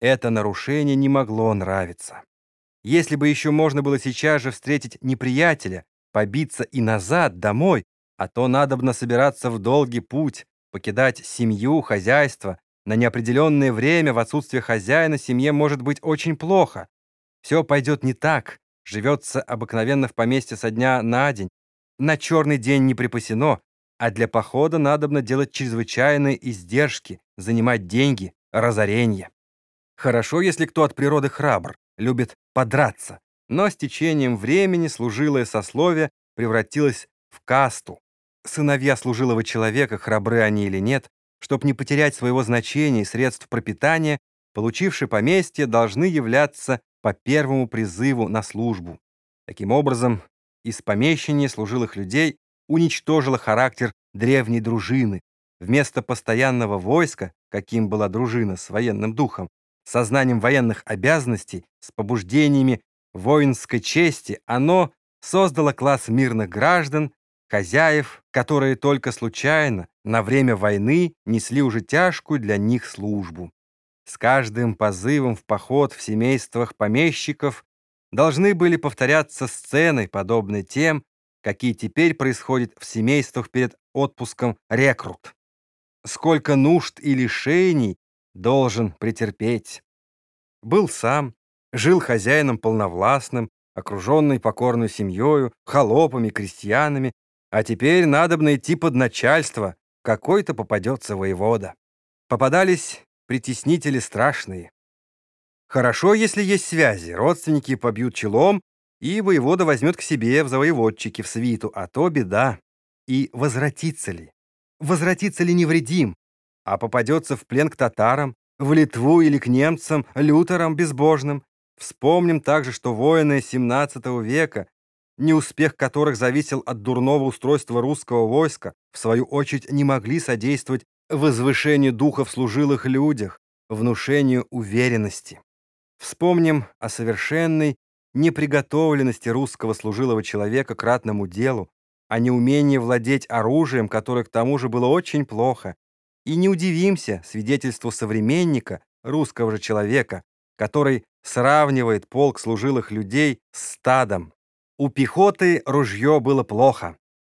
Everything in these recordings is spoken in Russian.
это нарушение не могло нравиться. Если бы еще можно было сейчас же встретить неприятеля, побиться и назад, домой, а то надобно собираться в долгий путь, покидать семью, хозяйство. На неопределенное время в отсутствие хозяина семье может быть очень плохо. Все пойдет не так, живется обыкновенно в поместье со дня на день. На черный день не припасено, а для похода надобно делать чрезвычайные издержки, занимать деньги, разоренье. Хорошо, если кто от природы храбр, любит подраться, но с течением времени служилое сословие превратилось в касту. Сыновья служилого человека, храбры они или нет, чтобы не потерять своего значения и средств пропитания, получившие поместье должны являться по первому призыву на службу. Таким образом, из помещения служилых людей уничтожило характер древней дружины. Вместо постоянного войска, каким была дружина с военным духом, сознанием военных обязанностей, с побуждениями воинской чести, оно создало класс мирных граждан, хозяев, которые только случайно на время войны несли уже тяжкую для них службу. С каждым позывом в поход в семействах помещиков должны были повторяться сцены, подобные тем, какие теперь происходят в семействах перед отпуском рекрут. Сколько нужд и лишений должен претерпеть. Был сам, жил хозяином полновластным, окруженный покорной семьей, холопами, крестьянами, а теперь надо идти под начальство, какой-то попадется воевода. Попадались притеснители страшные. Хорошо, если есть связи, родственники побьют челом, и воевода возьмет к себе в завоеводчики, в свиту, а то беда. И возвратится ли? Возвратится ли невредим? А попадется в плен к татарам, в Литву или к немцам, лютерам безбожным? Вспомним также, что воины XVII века, неуспех которых зависел от дурного устройства русского войска, в свою очередь не могли содействовать возвышению духа в служилых людях, внушению уверенности. Вспомним о совершенной неприготовленности русского служилого человека к ратному делу, о неумении владеть оружием, которое к тому же было очень плохо, и не удивимся свидетельству современника, русского же человека, который сравнивает полк служилых людей с стадом. У пехоты ружье было плохо,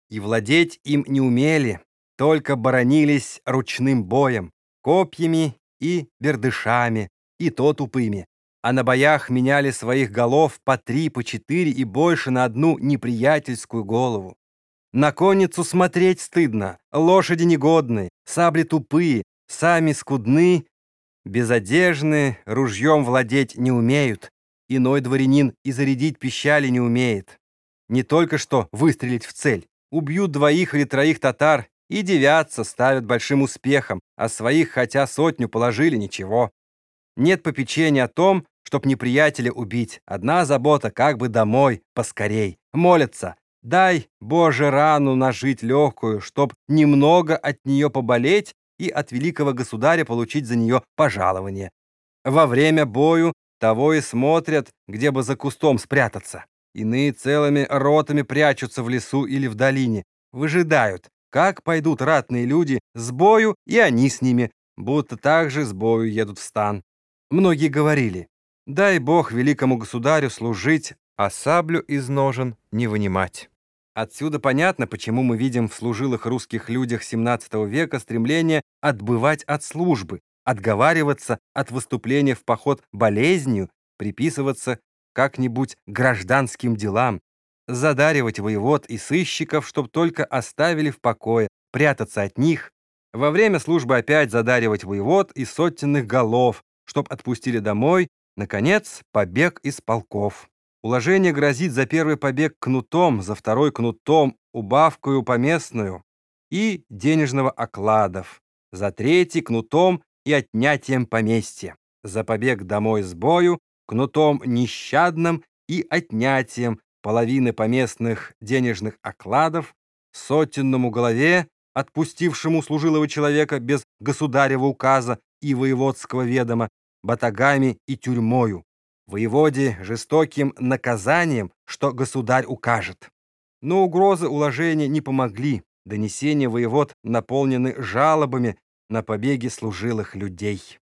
и владеть им не умели, только боронились ручным боем, копьями и бердышами, и то тупыми а на боях меняли своих голов по три, по четыре и больше на одну неприятельскую голову. На конницу смотреть стыдно, лошади негодны, сабли тупые, сами скудны, безодежны, ружьем владеть не умеют, иной дворянин и зарядить пищали не умеет. Не только что выстрелить в цель, убьют двоих или троих татар и девятся ставят большим успехом, а своих хотя сотню положили ничего. Нет попечения о том, чтоб неприятеля убить. Одна забота, как бы домой, поскорей. Молятся. Дай, Боже, рану нажить легкую, чтоб немного от нее поболеть и от великого государя получить за нее пожалование. Во время бою того и смотрят, где бы за кустом спрятаться. Иные целыми ротами прячутся в лесу или в долине, выжидают, как пойдут ратные люди с бою, и они с ними, будто также с бою едут в стан. Многие говорили, дай Бог великому государю служить, а саблю из ножен не вынимать. Отсюда понятно, почему мы видим в служилых русских людях XVII века стремление отбывать от службы, отговариваться от выступления в поход болезнью, приписываться как-нибудь гражданским делам, задаривать воевод и сыщиков, чтоб только оставили в покое, прятаться от них, во время службы опять задаривать воевод и сотенных голов, чтоб отпустили домой, наконец, побег из полков. Уложение грозит за первый побег кнутом, за второй кнутом, убавкою поместную и денежного окладов, за третий кнутом и отнятием поместья, за побег домой с бою, кнутом нещадным и отнятием половины поместных денежных окладов, сотенному голове, отпустившему служилого человека без государева указа и воеводского ведома, батагами и тюрьмою, воеводе жестоким наказанием, что государь укажет. Но угрозы уложения не помогли, донесения воевод наполнены жалобами на побеги служилых людей.